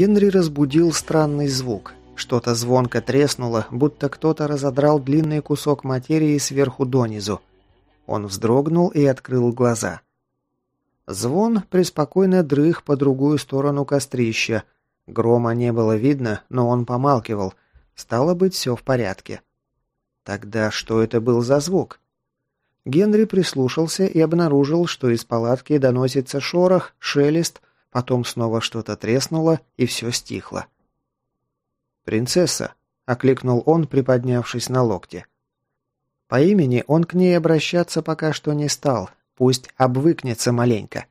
Генри разбудил странный звук. Что-то звонко треснуло, будто кто-то разодрал длинный кусок материи сверху донизу. Он вздрогнул и открыл глаза. Звон преспокойно дрых по другую сторону кострища. Грома не было видно, но он помалкивал. Стало быть, все в порядке. Тогда что это был за звук? Генри прислушался и обнаружил, что из палатки доносится шорох, шелест, Потом снова что-то треснуло, и все стихло. «Принцесса!» — окликнул он, приподнявшись на локте. По имени он к ней обращаться пока что не стал, пусть обвыкнется маленько.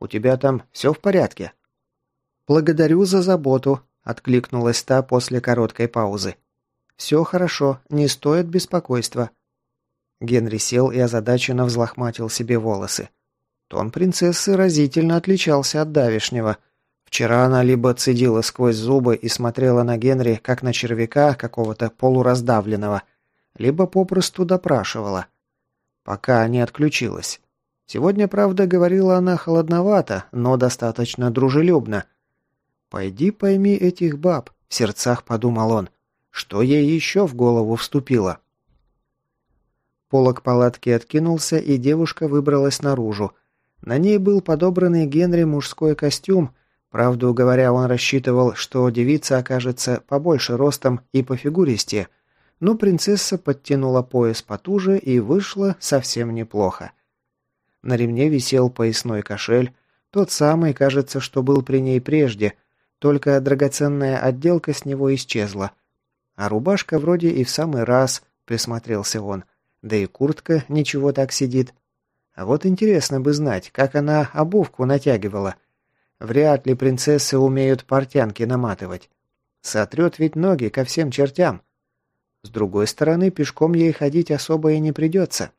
«У тебя там все в порядке?» «Благодарю за заботу», — откликнулась та после короткой паузы. «Все хорошо, не стоит беспокойства». Генри сел и озадаченно взлохматил себе волосы. Тон принцессы разительно отличался от давешнего. Вчера она либо цедила сквозь зубы и смотрела на Генри, как на червяка какого-то полураздавленного, либо попросту допрашивала. Пока не отключилась. Сегодня, правда, говорила она холодновато, но достаточно дружелюбно. «Пойди пойми этих баб», — в сердцах подумал он. «Что ей еще в голову вступило?» Полок палатки откинулся, и девушка выбралась наружу, на ней был подобранный Генри мужской костюм. Правду говоря, он рассчитывал, что девица окажется побольше ростом и по фигуристе. Но принцесса подтянула пояс потуже и вышла совсем неплохо. На ремне висел поясной кошель, тот самый, кажется, что был при ней прежде, только драгоценная отделка с него исчезла. А рубашка вроде и в самый раз, присмотрелся он. Да и куртка ничего так сидит. А вот интересно бы знать, как она обувку натягивала. Вряд ли принцессы умеют портянки наматывать. Сотрет ведь ноги ко всем чертям. С другой стороны, пешком ей ходить особо и не придется.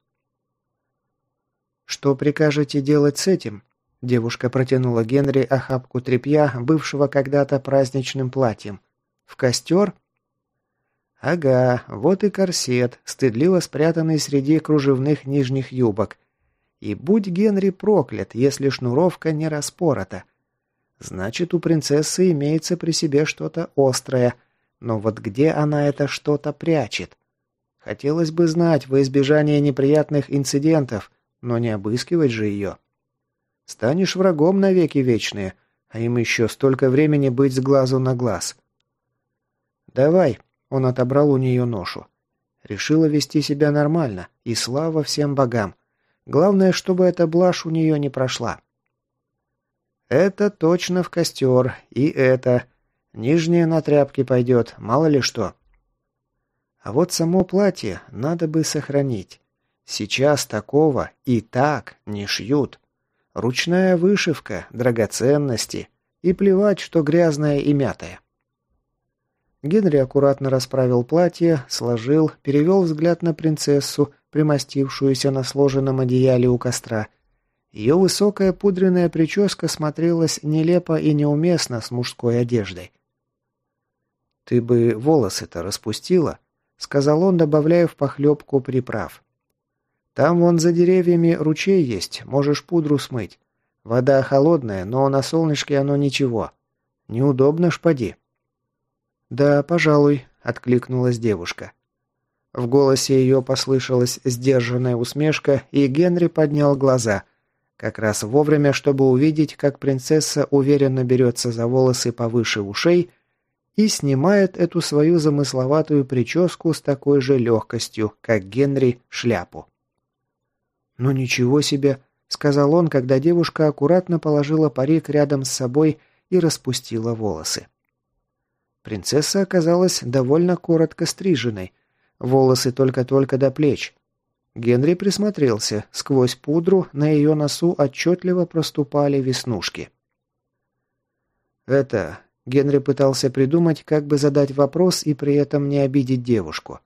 «Что прикажете делать с этим?» Девушка протянула Генри охапку тряпья, бывшего когда-то праздничным платьем. «В костер?» «Ага, вот и корсет, стыдливо спрятанный среди кружевных нижних юбок. И будь Генри проклят, если шнуровка не распорота. Значит, у принцессы имеется при себе что-то острое, но вот где она это что-то прячет? Хотелось бы знать во избежание неприятных инцидентов, но не обыскивать же ее. Станешь врагом навеки вечные, а им еще столько времени быть с глазу на глаз. «Давай», — он отобрал у нее ношу. Решила вести себя нормально, и слава всем богам. Главное, чтобы эта блажь у нее не прошла. Это точно в костер, и это. Нижнее на тряпки пойдет, мало ли что. А вот само платье надо бы сохранить. Сейчас такого и так не шьют. Ручная вышивка, драгоценности. И плевать, что грязное и мятое. Генри аккуратно расправил платье, сложил, перевел взгляд на принцессу, примостившуюся на сложенном одеяле у костра. Ее высокая пудренная прическа смотрелась нелепо и неуместно с мужской одеждой. «Ты бы волосы-то распустила», — сказал он, добавляя в похлебку приправ. «Там вон за деревьями ручей есть, можешь пудру смыть. Вода холодная, но на солнышке оно ничего. Неудобно ж поди». «Да, пожалуй», — откликнулась девушка. В голосе ее послышалась сдержанная усмешка, и Генри поднял глаза. Как раз вовремя, чтобы увидеть, как принцесса уверенно берется за волосы повыше ушей и снимает эту свою замысловатую прическу с такой же легкостью, как Генри шляпу. «Ну ничего себе!» — сказал он, когда девушка аккуратно положила парик рядом с собой и распустила волосы. Принцесса оказалась довольно коротко стриженной, волосы только-только до плеч. Генри присмотрелся, сквозь пудру на ее носу отчетливо проступали веснушки. «Это...» Генри пытался придумать, как бы задать вопрос и при этом не обидеть девушку.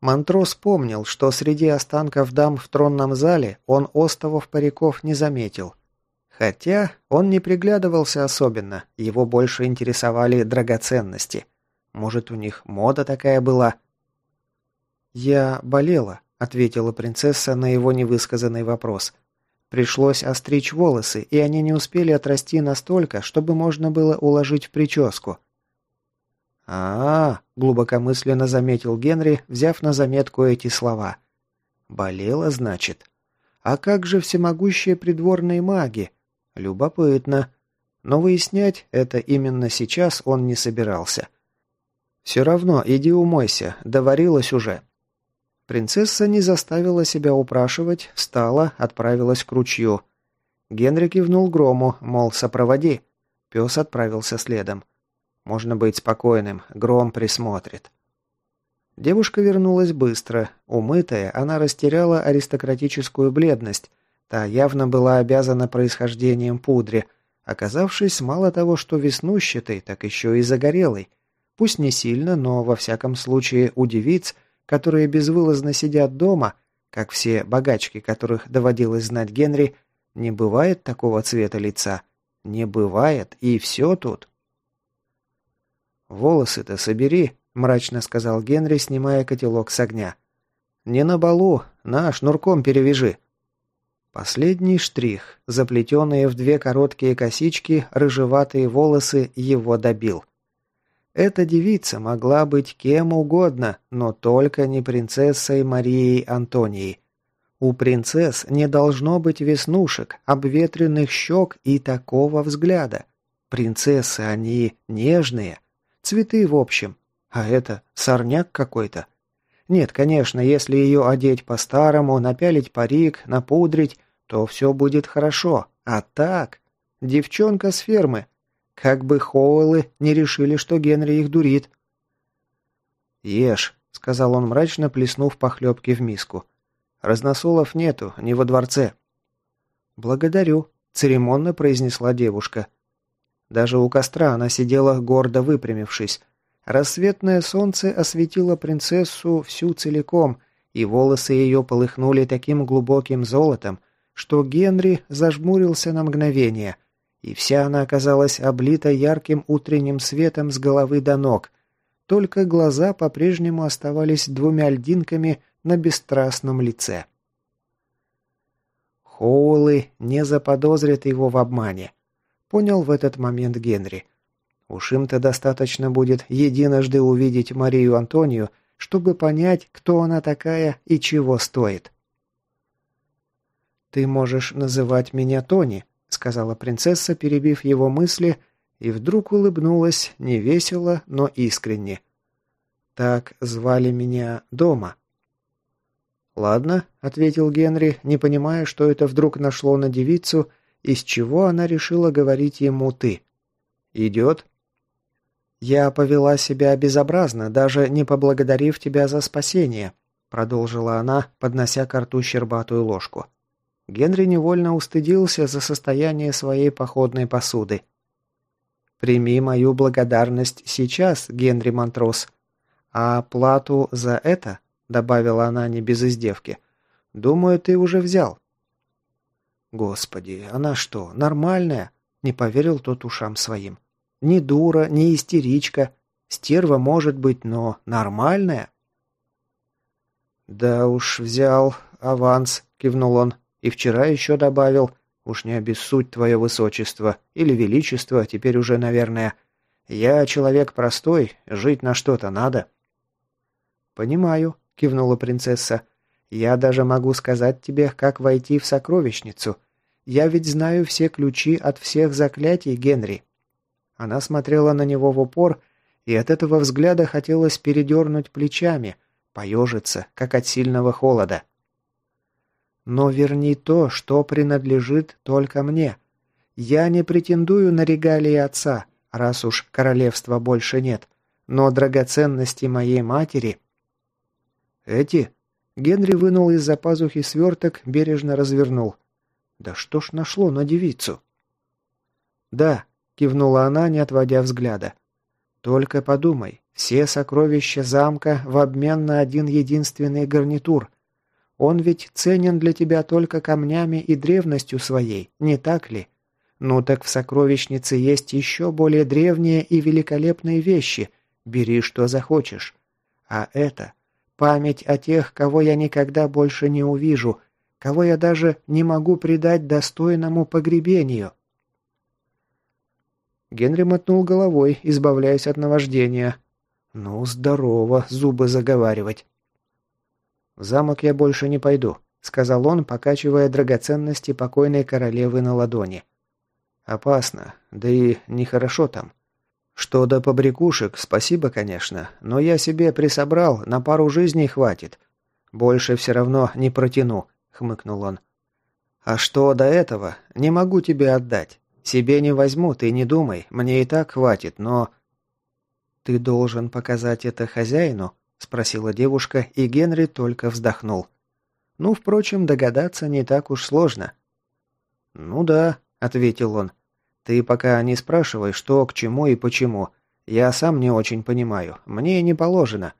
Монтрос помнил, что среди останков дам в тронном зале он остовов париков не заметил. Хотя он не приглядывался особенно, его больше интересовали драгоценности. Может, у них мода такая была – «Я болела», — ответила принцесса на его невысказанный вопрос. «Пришлось остричь волосы, и они не успели отрасти настолько, чтобы можно было уложить в прическу». «А-а-а», глубокомысленно заметил Генри, взяв на заметку эти слова. «Болела, значит? А как же всемогущие придворные маги? Любопытно. Но выяснять это именно сейчас он не собирался. Все равно иди умойся, доварилась уже». Принцесса не заставила себя упрашивать, встала, отправилась к ручью. Генри кивнул Грому, мол, сопроводи. Пес отправился следом. Можно быть спокойным, Гром присмотрит. Девушка вернулась быстро. Умытая, она растеряла аристократическую бледность. Та явно была обязана происхождением пудре, оказавшись мало того, что веснущатой, так еще и загорелой. Пусть не сильно, но во всяком случае у девиц, которые безвылазно сидят дома, как все богачки, которых доводилось знать Генри, не бывает такого цвета лица. Не бывает, и все тут. «Волосы-то собери», – мрачно сказал Генри, снимая котелок с огня. «Не на балу, на, шнурком перевяжи». Последний штрих, заплетенные в две короткие косички, рыжеватые волосы, его добил. Эта девица могла быть кем угодно, но только не принцессой Марией Антонией. У принцесс не должно быть веснушек, обветренных щек и такого взгляда. Принцессы они нежные, Цветы, в общем. А это сорняк какой-то. Нет, конечно, если ее одеть по-старому, напялить парик, напудрить, то все будет хорошо. А так... Девчонка с фермы. Как бы Хоуэллы не решили, что Генри их дурит. «Ешь», — сказал он мрачно, плеснув похлебки в миску. «Разносолов нету, не во дворце». «Благодарю», — церемонно произнесла девушка. Даже у костра она сидела гордо выпрямившись. Рассветное солнце осветило принцессу всю целиком, и волосы ее полыхнули таким глубоким золотом, что Генри зажмурился на мгновение, и вся она оказалась облита ярким утренним светом с головы до ног. Только глаза по-прежнему оставались двумя льдинками на бесстрастном лице. Хоулы не заподозрят его в обмане. Понял в этот момент Генри. Уж им-то достаточно будет единожды увидеть Марию Антонию, чтобы понять, кто она такая и чего стоит. «Ты можешь называть меня Тони», — сказала принцесса, перебив его мысли, и вдруг улыбнулась, не весело, но искренне. «Так звали меня дома». «Ладно», — ответил Генри, не понимая, что это вдруг нашло на девицу, из чего она решила говорить ему «ты». «Идет?» «Я повела себя безобразно, даже не поблагодарив тебя за спасение», продолжила она, поднося к рту щербатую ложку. Генри невольно устыдился за состояние своей походной посуды. «Прими мою благодарность сейчас, Генри Монтрос. А плату за это, — добавила она не без издевки, — думаю, ты уже взял. Господи, она что, нормальная? Не поверил тот ушам своим. Не дура, не истеричка. Стерва может быть, но нормальная? Да уж взял аванс, кивнул он. И вчера еще добавил. Уж не обессудь твое высочество. Или величество, теперь уже, наверное. Я человек простой, жить на что-то надо. Понимаю, кивнула принцесса. Я даже могу сказать тебе, как войти в сокровищницу. Я ведь знаю все ключи от всех заклятий, Генри». Она смотрела на него в упор, и от этого взгляда хотелось передернуть плечами, поежиться, как от сильного холода. «Но верни то, что принадлежит только мне. Я не претендую на регалии отца, раз уж королевства больше нет, но драгоценности моей матери...» «Эти?» Генри вынул из-за пазухи сверток, бережно развернул. «Да что ж нашло на девицу?» «Да», — кивнула она, не отводя взгляда. «Только подумай, все сокровища замка в обмен на один единственный гарнитур. Он ведь ценен для тебя только камнями и древностью своей, не так ли? Ну так в сокровищнице есть еще более древние и великолепные вещи. Бери, что захочешь. А это Память о тех, кого я никогда больше не увижу, кого я даже не могу предать достойному погребению». Генри мотнул головой, избавляясь от наваждения. «Ну, здорово, зубы заговаривать». «В замок я больше не пойду», — сказал он, покачивая драгоценности покойной королевы на ладони. «Опасно, да и нехорошо там. Что до побрякушек, спасибо, конечно, но я себе присобрал, на пару жизней хватит. Больше все равно не протяну», — хмыкнул он. «А что до этого, не могу тебе отдать. Себе не возьму, ты не думай, мне и так хватит, но...» «Ты должен показать это хозяину?» – спросила девушка, и Генри только вздохнул. «Ну, впрочем, догадаться не так уж сложно». «Ну да», – ответил он. «Ты пока не спрашивай, что, к чему и почему. Я сам не очень понимаю. Мне не положено.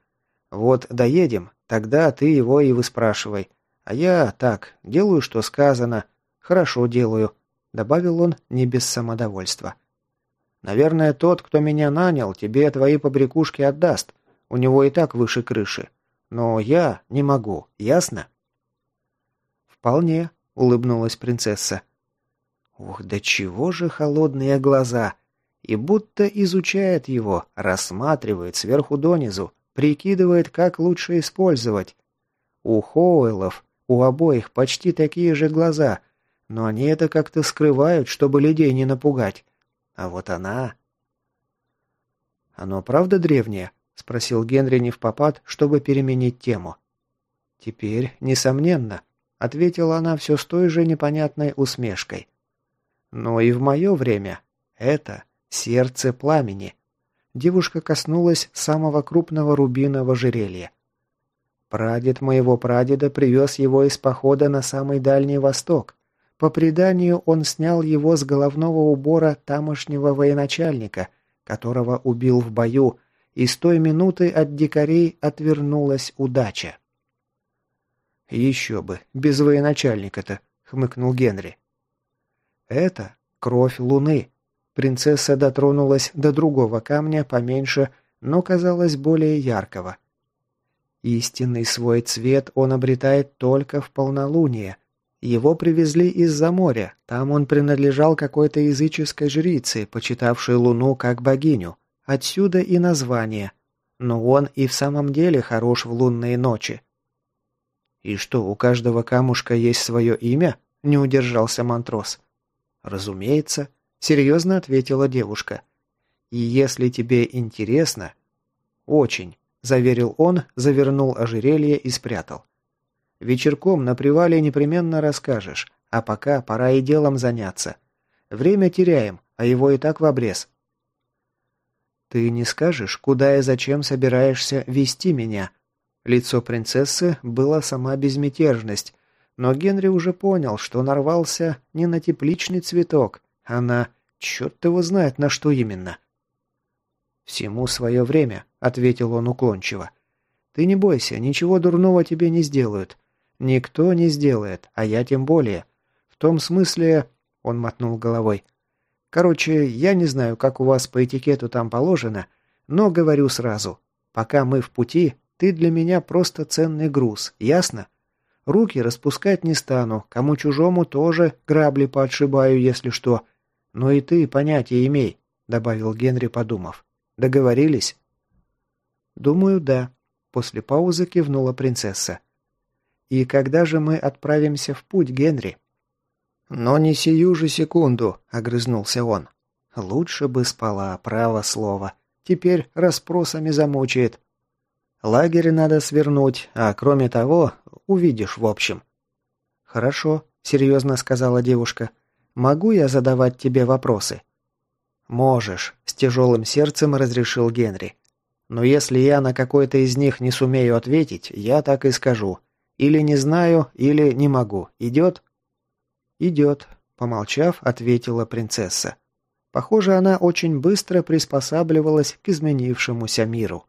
Вот доедем, тогда ты его и выспрашивай. А я так, делаю, что сказано. Хорошо делаю добавил он не без самодовольства. Наверное, тот, кто меня нанял, тебе твои побрякушки отдаст. У него и так выше крыши. Но я не могу, ясно? Вполне, улыбнулась принцесса. Ух, да чего же холодные глаза! И будто изучает его, рассматривает сверху донизу, прикидывает, как лучше использовать. У Хоуэллов, у обоих почти такие же глаза, но они это как-то скрывают, чтобы людей не напугать. А вот она... «Оно правда древнее?» — спросил Генри не в попад, чтобы переменить тему. «Теперь, несомненно», — ответила она все с той же непонятной усмешкой. «Но и в мое время это сердце пламени». Девушка коснулась самого крупного рубина в ожерелье. Прадед моего прадеда привез его из похода на самый дальний восток. По преданию, он снял его с головного убора тамошнего военачальника, которого убил в бою, и с той минуты от дикарей отвернулась удача. «Еще бы, без военачальника-то», — хмыкнул Генри. «Это кровь луны». Принцесса дотронулась до другого камня, поменьше, но казалось более яркого. Истинный свой цвет он обретает только в полнолуние, его привезли из-за моря, там он принадлежал какой-то языческой жрице, почитавшей Луну как богиню. Отсюда и название. Но он и в самом деле хорош в лунные ночи. «И что, у каждого камушка есть свое имя?» – не удержался Монтрос. «Разумеется», – серьезно ответила девушка. «И если тебе интересно...» «Очень», – заверил он, завернул ожерелье и спрятал. Вечерком на привале непременно расскажешь, а пока пора и делом заняться. Время теряем, а его и так в обрез. Ты не скажешь, куда и зачем собираешься вести меня? Лицо принцессы было сама безмятежность, но Генри уже понял, что нарвался не на тепличный цветок, а на... черт его знает на что именно. «Всему свое время», — ответил он уклончиво. «Ты не бойся, ничего дурного тебе не сделают. Никто не сделает, а я тем более. В том смысле... Он мотнул головой. Короче, я не знаю, как у вас по этикету там положено, но говорю сразу. Пока мы в пути, ты для меня просто ценный груз, ясно? Руки распускать не стану, кому чужому тоже грабли подшибаю, если что. Но и ты понятия имей, добавил Генри, подумав. Договорились? Думаю, да. После паузы кивнула принцесса. И когда же мы отправимся в путь, Генри?» «Но не сию же секунду», — огрызнулся он. «Лучше бы спала, право слово. Теперь расспросами замучает. Лагерь надо свернуть, а кроме того, увидишь в общем». «Хорошо», — серьезно сказала девушка. «Могу я задавать тебе вопросы?» «Можешь», — с тяжелым сердцем разрешил Генри. «Но если я на какой-то из них не сумею ответить, я так и скажу. Или не знаю, или не могу. Идет?» «Идет», — помолчав, ответила принцесса. Похоже, она очень быстро приспосабливалась к изменившемуся миру.